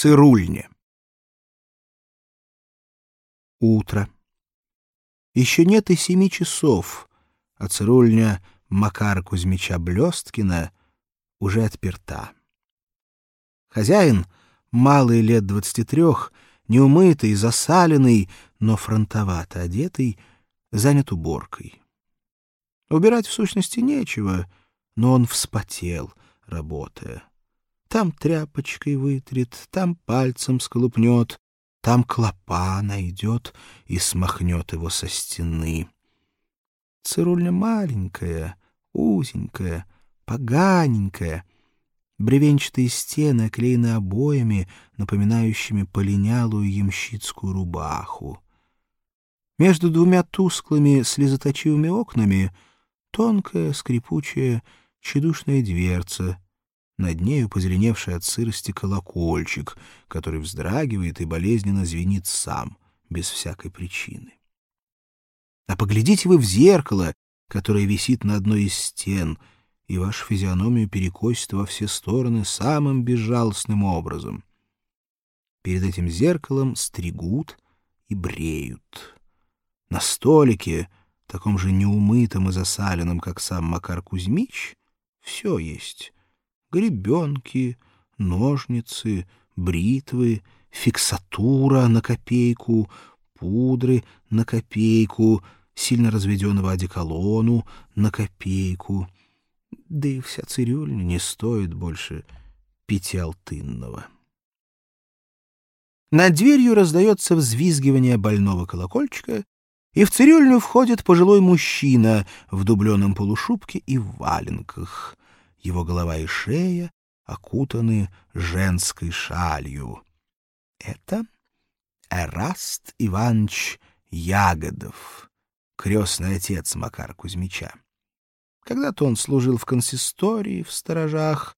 цирульне. Утро. Еще нет и семи часов, а цирульня Макара Кузьмича Блесткина уже отперта. Хозяин, малый лет двадцати трех, неумытый, засаленный, но фронтовато одетый, занят уборкой. Убирать в сущности нечего, но он вспотел, работая. Там тряпочкой вытрет, там пальцем сколупнет, там клопа найдет и смахнет его со стены. Цирульня маленькая, узенькая, поганенькая. Бревенчатые стены оклеены обоями, напоминающими полинялую ямщицкую рубаху. Между двумя тусклыми слезоточивыми окнами тонкая, скрипучая, тщедушная дверца — над нею позеленевший от сырости колокольчик, который вздрагивает и болезненно звенит сам, без всякой причины. А поглядите вы в зеркало, которое висит на одной из стен, и вашу физиономию перекосит во все стороны самым безжалостным образом. Перед этим зеркалом стригут и бреют. На столике, таком же неумытом и засаленном, как сам Макар Кузьмич, все есть гребенки, ножницы, бритвы, фиксатура на копейку, пудры на копейку, сильно разведенного одеколону на копейку. Да и вся цирюльня не стоит больше пятиалтынного. Над дверью раздается взвизгивание больного колокольчика, и в цирюльню входит пожилой мужчина в дубленом полушубке и в валенках его голова и шея окутаны женской шалью. Это Эраст Иванович Ягодов, крестный отец Макара Кузьмича. Когда-то он служил в консистории, в сторожах,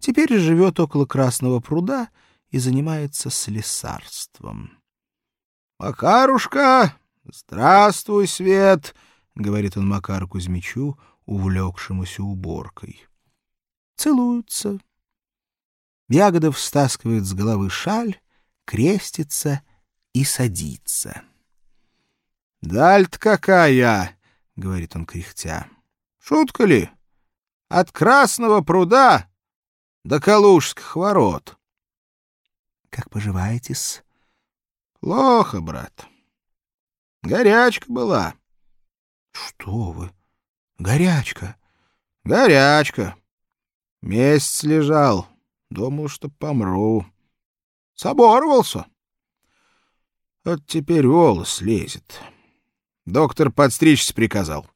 теперь живет около Красного пруда и занимается слесарством. — Макарушка, здравствуй, Свет! — говорит он Макару Кузьмичу, увлекшемуся уборкой целуются. Ягодов стаскивает с головы шаль, крестится и садится. — Даль-то какая! — говорит он кряхтя. — Шутка ли? От Красного пруда до Калужских ворот. — Как поживаетесь? — Плохо, брат. Горячка была. — Что вы? Горячка? — Горячка. Месяц лежал. Думал, что помру. Соборвался. Вот теперь волос лезет. Доктор подстричься приказал.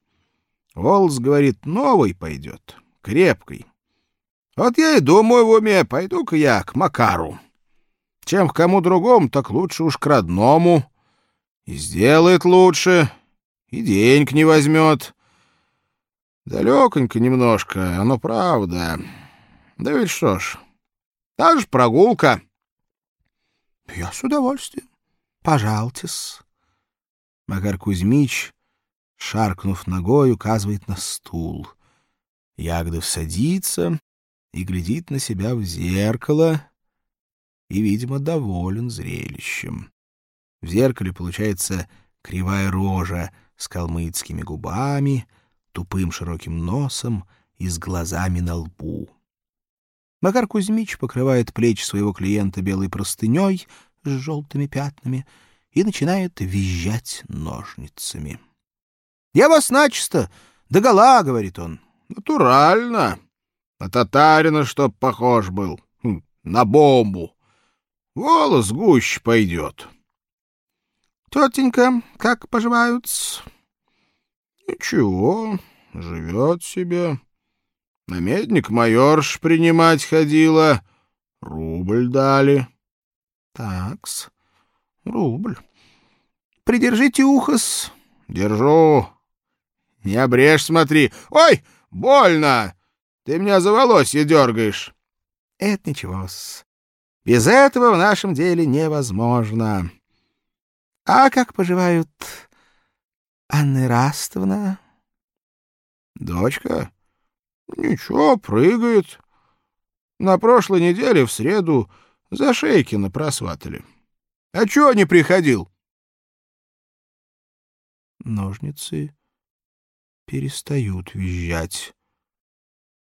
Волос, говорит, новый пойдет, крепкий. Вот я и думаю в уме, пойду-ка я к Макару. Чем к кому другому, так лучше уж к родному. И сделает лучше, и денег не возьмет. Далеконько немножко, оно правда. Да ведь что ж, та же прогулка. — Я с удовольствием. Пожалтесь. Макар Кузьмич, шаркнув ногой, указывает на стул. Ягодов садится и глядит на себя в зеркало и, видимо, доволен зрелищем. В зеркале получается кривая рожа с калмыцкими губами, тупым широким носом и с глазами на лбу. Макар Кузьмич покрывает плечи своего клиента белой простыней с желтыми пятнами и начинает визжать ножницами. — Я вас начисто! Догола, — говорит он. — Натурально. На татарина чтоб похож был. Хм, на бомбу. Волос гуще пойдет. — Тетенька, как поживают? — Ничего, живет себе. Намедник майорш принимать ходила. Рубль дали. Такс, рубль. Придержите ухос. Держу. Не обрежь, смотри. Ой, больно! Ты меня за волосье дергаешь. Это ничего-с. Без этого в нашем деле невозможно. А как поживают Анна Растовна? Дочка? Ничего, прыгает. На прошлой неделе в среду За Шейкина просватали. А чего не приходил? Ножницы перестают визжать.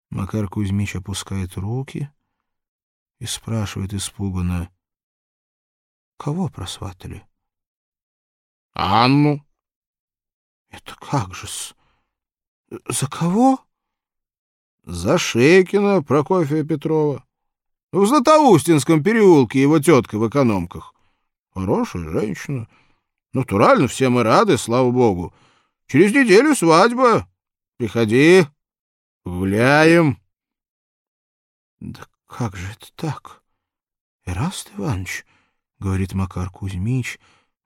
Макар Кузьмич опускает руки и спрашивает испуганно. — Кого просватали? — Анну. — Это как же-с? За кого? — За Шейкина Прокофия Петрова. В Златоустинском переулке его тетка в экономках. Хорошая женщина. Натурально, все мы рады, слава богу. Через неделю свадьба. Приходи, гуляем. — Да как же это так? Эраст Иванович, — говорит Макар Кузьмич,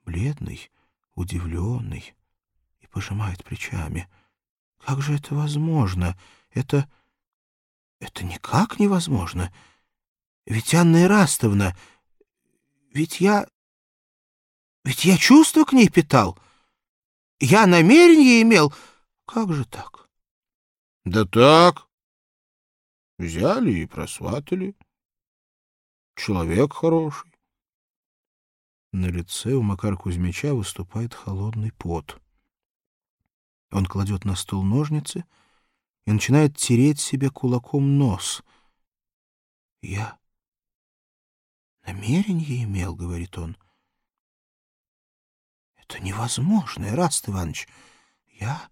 бледный, удивленный, и пожимает плечами. — Как же это возможно? Это... это никак невозможно. Ведь Анна Ирастовна... Ведь я... Ведь я чувства к ней питал. Я намерение имел. Как же так? — Да так. Взяли и просватали. Человек хороший. На лице у Макара Кузьмича выступает холодный пот. Он кладет на стол ножницы и начинает тереть себе кулаком нос. «Я намерение имел», — говорит он. «Это невозможно, Эраст Иванович. Я...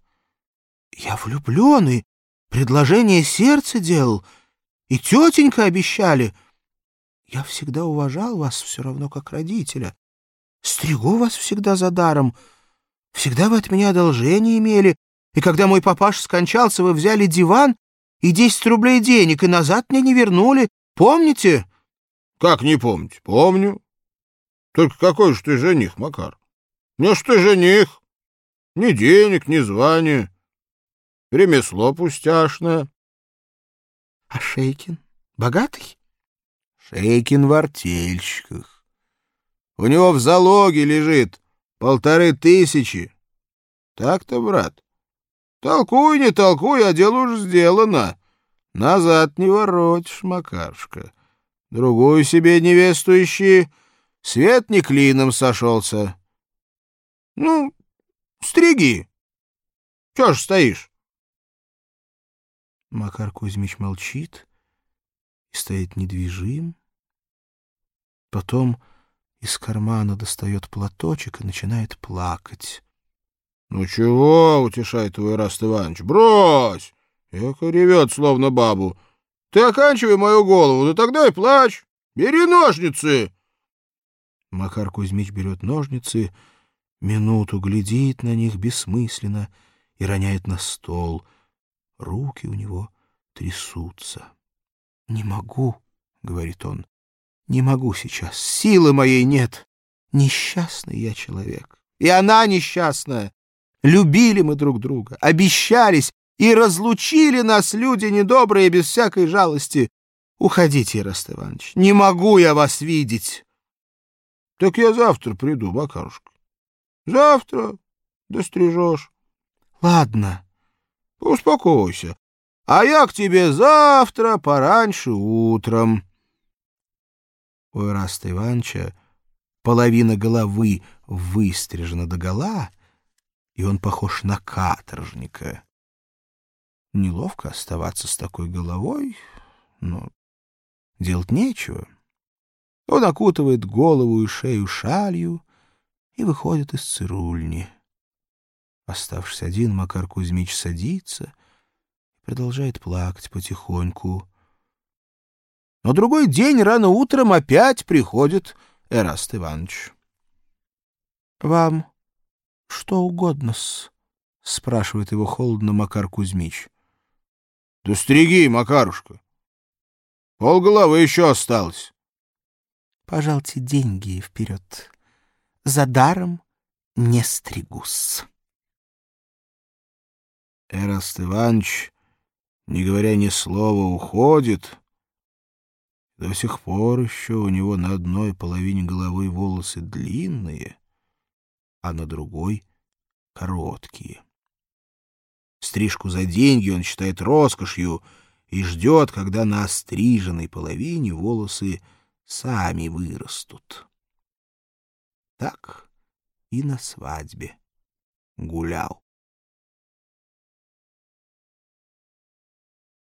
я влюблен и предложение сердца делал, и тетенька обещали. Я всегда уважал вас все равно как родителя. Стригу вас всегда за даром. Всегда вы от меня одолжение имели, и когда мой папаша скончался, вы взяли диван и десять рублей денег, и назад мне не вернули. Помните?» «Как не помнить? Помню. Только какой же ты жених, Макар? Не что ты жених. Ни денег, ни звания. Ремесло пустяшное». «А Шейкин? Богатый?» «Шейкин в артельщиках. У него в залоге лежит полторы тысячи. Так-то, брат. Толкуй, не толкуй, а дело уж сделано. Назад не воротишь, Макарушка. Другую себе невесту ищи. Свет не клином сошелся. Ну, стриги. Чего ж стоишь? Макар Кузьмич молчит и стоит недвижим. Потом из кармана достает платочек и начинает плакать. — Ну чего, — утешает его Ираст Иванович, — брось! Эка ревет, словно бабу. Ты оканчивай мою голову, да тогда и плачь. Бери ножницы. Макар Кузьмич берет ножницы, минуту глядит на них бессмысленно и роняет на стол. Руки у него трясутся. — Не могу, — говорит он, не могу сейчас, силы моей нет. Несчастный я человек. И она несчастная. Любили мы друг друга, обещались, и разлучили нас люди недобрые без всякой жалости. Уходите, Ираст Иванович, не могу я вас видеть. — Так я завтра приду, Макарушка. — Завтра дострижешь. — Ладно. — Успокойся. А я к тебе завтра пораньше утром. У Ираста Ивановича половина головы выстрижена догола, и он похож на каторжника. Неловко оставаться с такой головой, но делать нечего. Он окутывает голову и шею шалью и выходит из цирульни. Оставшись один, Макар Кузьмич садится и продолжает плакать потихоньку. Но другой день рано утром опять приходит Эраст Иванович. — Вам что угодно-с? — спрашивает его холодно Макар Кузьмич. — Да стриги, Макарушка. Полголовы еще осталось. — Пожалуйте деньги вперед. За даром не стригусь. Эраст Иванович, не говоря ни слова, уходит, до сих пор еще у него на одной половине головы волосы длинные, а на другой — короткие. Стрижку за деньги он считает роскошью и ждет, когда на остриженной половине волосы сами вырастут. Так и на свадьбе гулял.